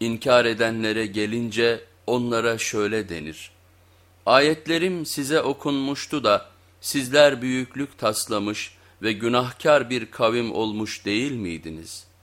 İnkar edenlere gelince onlara şöyle denir. Ayetlerim size okunmuştu da sizler büyüklük taslamış ve günahkar bir kavim olmuş değil miydiniz?''